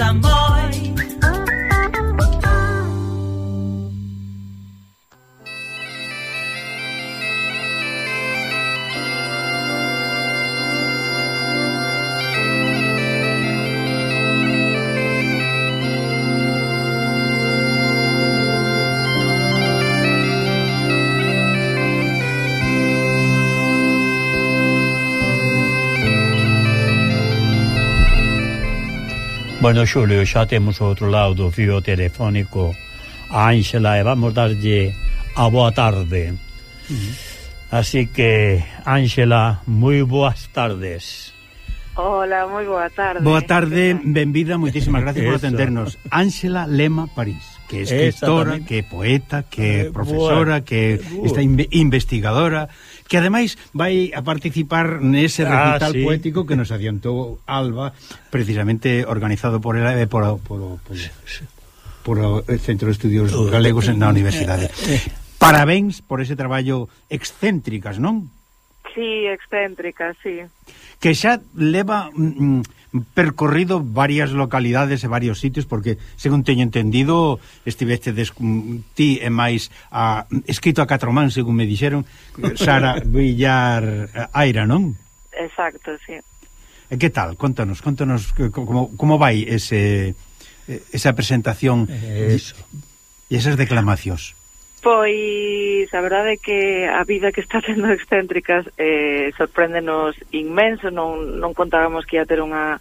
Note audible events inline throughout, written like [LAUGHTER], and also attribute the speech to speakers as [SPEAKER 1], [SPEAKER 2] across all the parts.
[SPEAKER 1] amor.
[SPEAKER 2] Bueno, Xulio, xa temos outro lado do fío telefónico a Ángela e vamos darlle a boa tarde. Uh -huh. Así que, Ángela, moi boas tardes.
[SPEAKER 3] Hola, moi boa tarde.
[SPEAKER 4] Boa tarde, benvida, moitísimas gracias por atendernos. Ángela Lema, París que é escritora, que é poeta, que é profesora, que está in investigadora, que ademais vai a participar nese recital ah, sí. poético que nos adiantou Alba, precisamente organizado por ela e por, por, por, por o eh, Centro de Estudios Galegos na Universidade. Parabéns por ese traballo excéntricas, non?
[SPEAKER 3] Sí, excéntrica, sí.
[SPEAKER 4] Que xa leva mm, mm, percorrido varias localidades e varios sitios, porque, según teño entendido, estiveste des, mm, ti e máis a, mm, escrito a Catromán, según me dixeron, [LAUGHS] Sara Villar eh, Aira, non?
[SPEAKER 3] Exacto, sí.
[SPEAKER 4] E que tal? Contanos, contanos como, como vai ese, eh, esa presentación
[SPEAKER 2] Eso.
[SPEAKER 4] e esas declamacións.
[SPEAKER 3] Pois a verdade é que a vida que está tendo excéntricas eh, sorpréndenos inmenso, non, non contábamos que ia ter unha,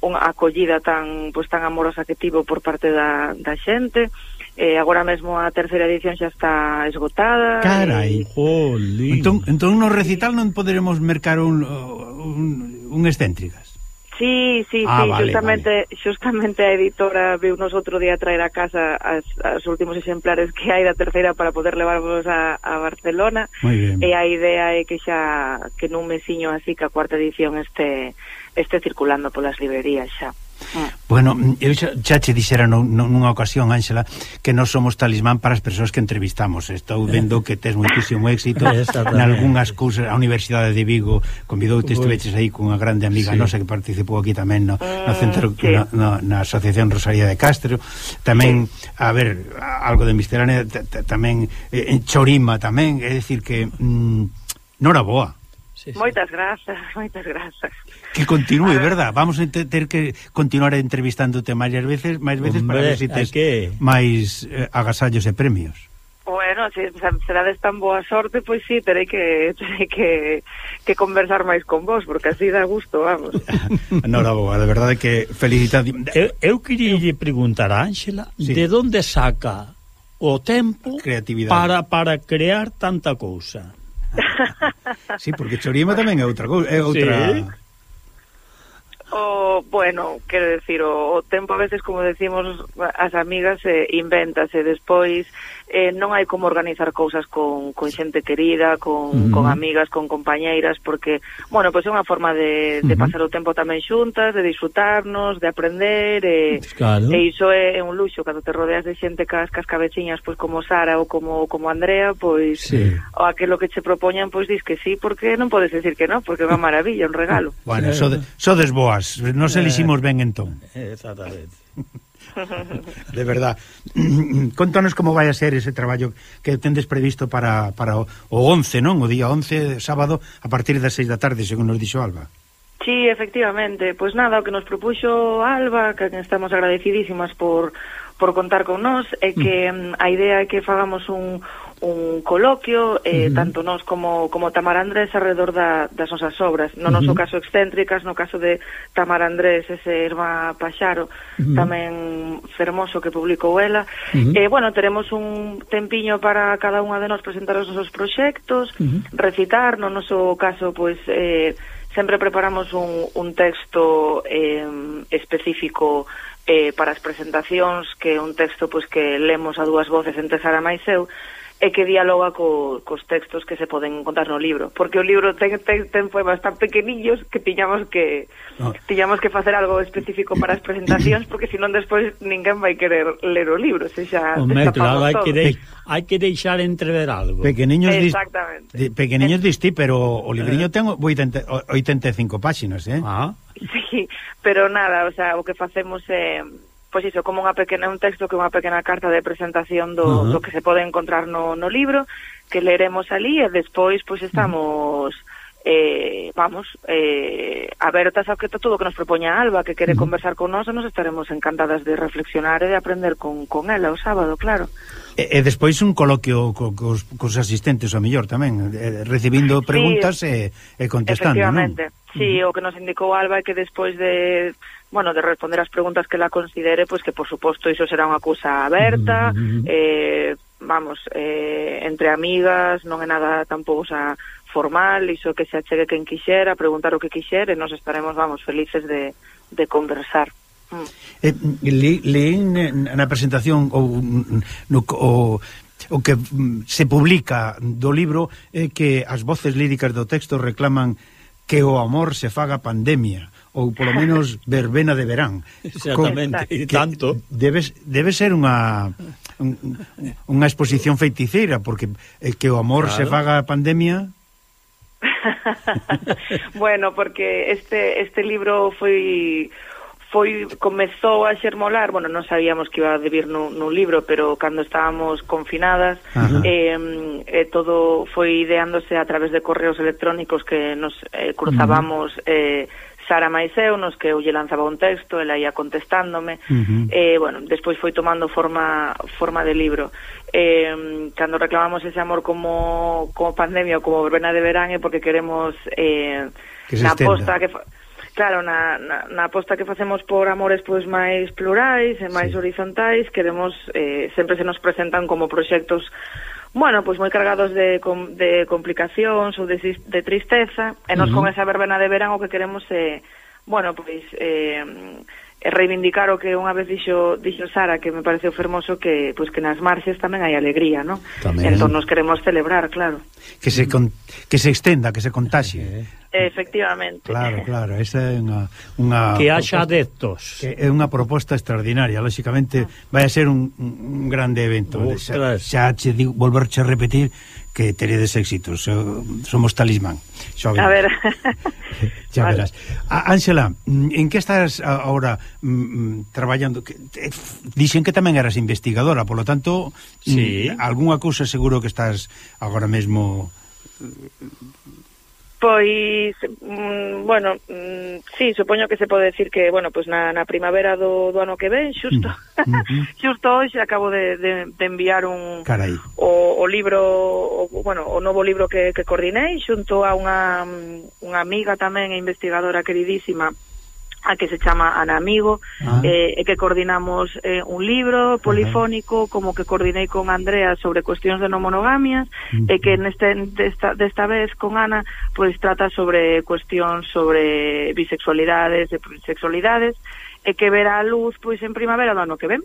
[SPEAKER 3] unha acollida tan pois, tan amorosa que tivo por parte da, da xente. Eh, agora mesmo a terceira edición xa está esgotada.
[SPEAKER 4] Carai, e... jolín. Entón, entón no recital non poderemos mercar un, un, un excéntricas.
[SPEAKER 3] Sí, sí, ah, sí, vale, justamente, vale. justamente a editora viu nos outro día traer a casa as, as últimos exemplares que hai da terceira para poder levarvos a, a Barcelona e a idea é que xa que nun mesiño así que a cuarta edición este este circulando polas librerías xa.
[SPEAKER 4] Ah. Bueno, eu xa, xa che dixera nunha ocasión, Ángela, que nós somos talismán para as persoas que entrevistamos. Estou eh. vendo que tes moitísimo éxito [LAUGHS] nalgúnas cousas. A Universidade de Vigo convidoute, estiveches aí cunha grande amiga sí. nosa que participou aquí tamén no, no ah, centro, sí. no, no, na Asociación Rosaría de Castro. Tamén, sí. a ver, algo de Misterane, tamén, eh, en Chorima tamén, é dicir que... Mm, Nora boa
[SPEAKER 3] sí, sí. Moitas grazas, [LAUGHS] moitas grazas.
[SPEAKER 4] Que continúe, ah. verdad? Vamos a ter que continuar entrevistándote máis veces, máis veces Hombre, para ver se si tes que... máis eh, agasallos e premios.
[SPEAKER 3] Bueno, se si serades tan boa sorte, pois sí, terei que [LAUGHS] terei que, que conversar máis con vos, porque así dá gusto, vamos. [LAUGHS]
[SPEAKER 4] boa, de verdade que felicidade.
[SPEAKER 2] Eu, eu queria lle preguntar a Ángela, sí. de onde saca o tempo para para crear tanta cousa? [LAUGHS]
[SPEAKER 4] sí, porque Chorima tamén é outra cousa, é outra... Sí.
[SPEAKER 3] O, bueno, quero decir, o, o tempo a veces, como decimos as amigas, eh, invéntase despois eh, non hai como organizar cousas con, con xente querida, con, uh -huh. con amigas, con compañeiras, porque, bueno, pois pues é unha forma de, de uh -huh. pasar o tempo tamén xuntas, de disfrutarnos, de aprender, e, claro. e iso é, é un luxo, cando te rodeas de xente cas, cas cabeciñas, pois pues, como Sara ou como, como Andrea, pois, pues, sí. o aquilo que che propoñan, pois dis que sí, porque non podes decir que non, porque é unha maravilla, un regalo.
[SPEAKER 4] Bueno, so de, so desboas, nos eh. eliximos ben entón.
[SPEAKER 2] Exactamente.
[SPEAKER 4] De verdad. [CLEARS THROAT] Contanos como vai a ser ese traballo que tendes previsto para, para o 11, non? O día 11, sábado, a partir das 6 da tarde, según nos dixo Alba.
[SPEAKER 3] Sí, efectivamente. Pois nada, o que nos propuxo Alba, que estamos agradecidísimas por por contar con nós, é que mm. mm a idea é que fagamos un, un coloquio eh, uh -huh. tanto nós como, como Tamar Andrés alrededor da, das nosas obras no noso uh -huh. caso excéntricas, no caso de Tamar Andrés, ese Irma Paxaro uh -huh. tamén fermoso que publicou ela uh -huh. eh, bueno, teremos un tempiño para cada unha de nós presentar os nosos proxectos uh -huh. recitar, no noso caso pois eh, sempre preparamos un, un texto eh, específico eh, para as presentacións que é un texto pois, que lemos a dúas voces entre Sara máis eu e que dialoga co, cos textos que se poden encontrar no libro, porque o libro ten, ten, ten poemas tan pequeniños que tiñamos que no. tiñamos que facer algo específico para as presentacións, porque senón despois ninguén vai querer ler o libro, se xa
[SPEAKER 2] Hombre, claro, hai que, de, hai que deixar entrever algo.
[SPEAKER 4] Pequeniños Exactamente. di, pequeniños distí, pero o libriño ten 80, 85 páxinas, eh?
[SPEAKER 2] Ah.
[SPEAKER 3] Sí, pero nada, o sea, o que facemos é eh, pois iso, como unha pequena, un texto que unha pequena carta de presentación do, uh -huh. do que se pode encontrar no, no libro, que leremos ali e despois pois estamos... Uh -huh eh, vamos, eh, abertas a que todo o que nos propoña Alba, que quere conversar con nós, nos estaremos encantadas de reflexionar e de aprender con, con ela o sábado, claro.
[SPEAKER 4] E, e despois un coloquio co, cos, cos asistentes, a mellor tamén, eh, recibindo preguntas sí, e, e contestando,
[SPEAKER 3] efectivamente.
[SPEAKER 4] non?
[SPEAKER 3] Sí, o que nos indicou Alba é que despois de bueno, de responder as preguntas que la considere, pois pues que por suposto iso será unha cousa aberta, uh -huh. eh, vamos, eh, entre amigas, non é nada tampouco xa formal, iso que se achegue quen quixera, preguntar o que quixera e nos estaremos, vamos, felices de, de conversar.
[SPEAKER 4] Mm. Eh, le, leen eh, na presentación ou no, mm, mm, o, o que mm, se publica do libro é eh, que as voces líricas do texto reclaman que o amor se faga pandemia ou polo [LAUGHS] menos verbena de verán.
[SPEAKER 2] Exactamente, e tanto.
[SPEAKER 4] Debes, debe ser unha unha exposición feiticeira porque eh, que o amor claro. se faga pandemia [LAUGHS]
[SPEAKER 3] bueno, porque este este libro foi foi comezou a xermolar, bueno, non sabíamos que iba a debir nun, nun libro, pero cando estábamos confinadas, eh, eh, todo foi ideándose a través de correos electrónicos que nos eh, cruzábamos uh -huh. eh, Sara máis eu, nos que eu lle lanzaba un texto, ela ia contestándome, uh -huh. eh, bueno, despois foi tomando forma forma de libro. Eh, cando reclamamos ese amor como, como pandemia ou como verbena de verán é porque queremos eh,
[SPEAKER 4] que na
[SPEAKER 3] posta que... Claro, na, na, na aposta que facemos por amores pois máis plurais e máis sí. horizontais, queremos eh, sempre se nos presentan como proxectos bueno, pois moi cargados de, de complicacións ou de, de tristeza, e nos uh -huh. con esa verbena de verán o que queremos é, eh, bueno, pois, eh, reivindicar o que unha vez dixo, dixo Sara, que me pareceu fermoso, que pois que nas marxes tamén hai alegría, non? Entón nos queremos celebrar, claro.
[SPEAKER 4] Que se, con, que se extenda, que se contaxe.
[SPEAKER 3] Eh. eh. Efectivamente.
[SPEAKER 4] Claro, claro, esa é unha, unha
[SPEAKER 2] que haxa adeptos.
[SPEAKER 4] Que é unha proposta extraordinaria, lógicamente vai a ser un, un grande evento. Xa, xa che digo, volverche a repetir que teredes éxitos, somos talismán.
[SPEAKER 3] Xa [LAUGHS] verás. A ver.
[SPEAKER 4] xa verás. Ángela, en que estás agora mm, mm, traballando? Dixen que tamén eras investigadora, polo tanto, mm, sí. algunha cousa seguro que estás agora mesmo
[SPEAKER 3] Pois, mm, bueno, mm, sí, supoño que se pode decir que, bueno, pois pues na, na primavera do, do ano que ven, xusto, mm -hmm. [LAUGHS] xusto hoxe acabo de, de, de enviar un
[SPEAKER 4] Carai.
[SPEAKER 3] O, o libro, o, bueno, o novo libro que, que coordinei xunto a unha, mm, unha amiga tamén e investigadora queridísima a que se chama Anamigo, ah. eh, e que coordinamos eh, un libro polifónico, uh -huh. como que coordinei con Andrea sobre cuestións de non monogamia, uh -huh. e que neste, desta, desta vez con Ana, pois trata sobre cuestións sobre bisexualidades e sexualidades, e que verá a luz pois en primavera do ano que ven.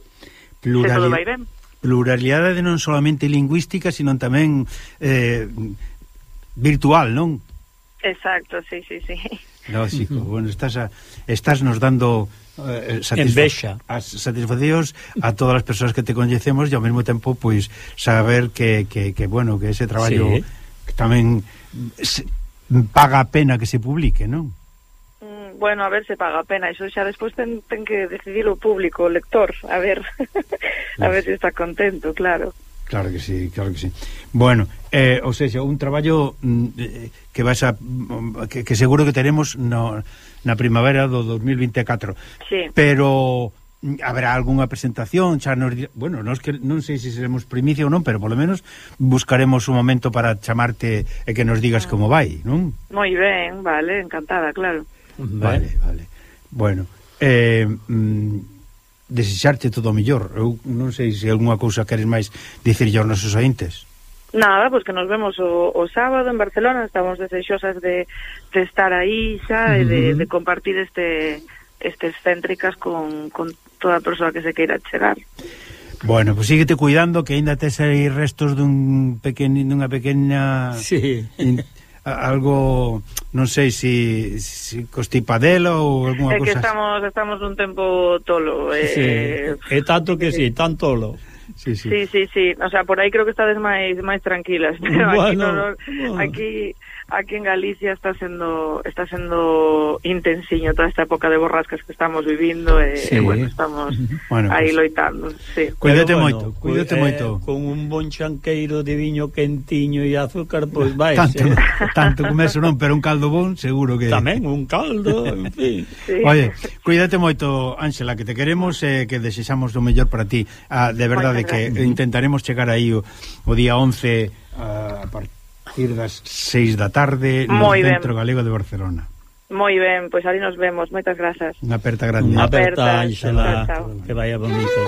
[SPEAKER 4] Pluralidade, vai ben. pluralidade non solamente lingüística, sino tamén eh, virtual, non?
[SPEAKER 3] Exacto, sí, sí, sí. [LAUGHS]
[SPEAKER 4] Lógico. Uh [LAUGHS] -huh. Bueno, estás a, estás nos dando
[SPEAKER 2] eh, eh satisfa
[SPEAKER 4] as satisfaccións a todas as persoas que te coñecemos e ao mesmo tempo pois saber que, que, que bueno, que ese traballo sí. tamén se, paga a pena que se publique, non?
[SPEAKER 3] Mm, bueno, a ver se paga a pena, iso xa despois ten, ten que decidir o público, o lector, a ver [LAUGHS] a ver se está contento, claro.
[SPEAKER 4] Claro que sí, claro que sí. Bueno, eh, ou seja, un traballo mm, que vas a mm, que, que seguro que teremos no, na primavera do 2024.
[SPEAKER 3] Sí.
[SPEAKER 4] Pero mm, haberá algunha presentación, xa nos, bueno, nos que non sei se seremos primicia ou non, pero polo menos buscaremos un momento para chamarte e que nos digas ah. como vai, non?
[SPEAKER 3] Moi ben, vale, encantada, claro.
[SPEAKER 4] Vale, vale. vale. Bueno, eh mm, desexarte todo o mellor. Eu non sei se algunha cousa queres máis dicirlle aos nosos ointes.
[SPEAKER 3] Nada, pois pues que nos vemos o, o sábado en Barcelona, estamos desexosas de, de estar aí xa uh -huh. e de, de compartir este estes céntricas con, con toda a persoa que se queira chegar.
[SPEAKER 4] Bueno, pues síguete cuidando que aínda tes aí restos dun pequeno dunha pequena
[SPEAKER 2] sí.
[SPEAKER 4] In, algo non sei se si, si costipadela ou algunha
[SPEAKER 3] cousa. É que cosa estamos estamos nun tempo tolo, eh.
[SPEAKER 2] Sí, é tanto que si, sí, tan tolo.
[SPEAKER 3] Sí, sí. sí, sí, sí. O sea, por aí creo que estades máis máis tranquilas, [LAUGHS] pero bueno, aquí, no, no, bueno. aquí aquí en Galicia está sendo está sendo intensiño toda esta época de borrascas que estamos vivindo e, eh, sí. e bueno, estamos bueno, aí pues, loitando. Sí.
[SPEAKER 4] Cuídate bueno, moito, cuídate eh, moito.
[SPEAKER 2] Con un bon chanqueiro de viño quentiño e azúcar pois pues vai.
[SPEAKER 4] Tanto, eh. [LAUGHS] tanto eso non, pero un caldo bon seguro que
[SPEAKER 2] Tamén un caldo, en fin.
[SPEAKER 4] sí. Oye, cuídate moito, Ángela, que te queremos e eh, que desexamos o mellor para ti. Ah, de verdade de que intentaremos chegar aí o, o día 11 a partir das 6 da tarde no Centro ben. Galego de Barcelona.
[SPEAKER 3] Moi ben, pois ali nos vemos. Moitas grazas.
[SPEAKER 4] Unha aperta grande.
[SPEAKER 2] Unha aperta, Ángela, que vaya bonito.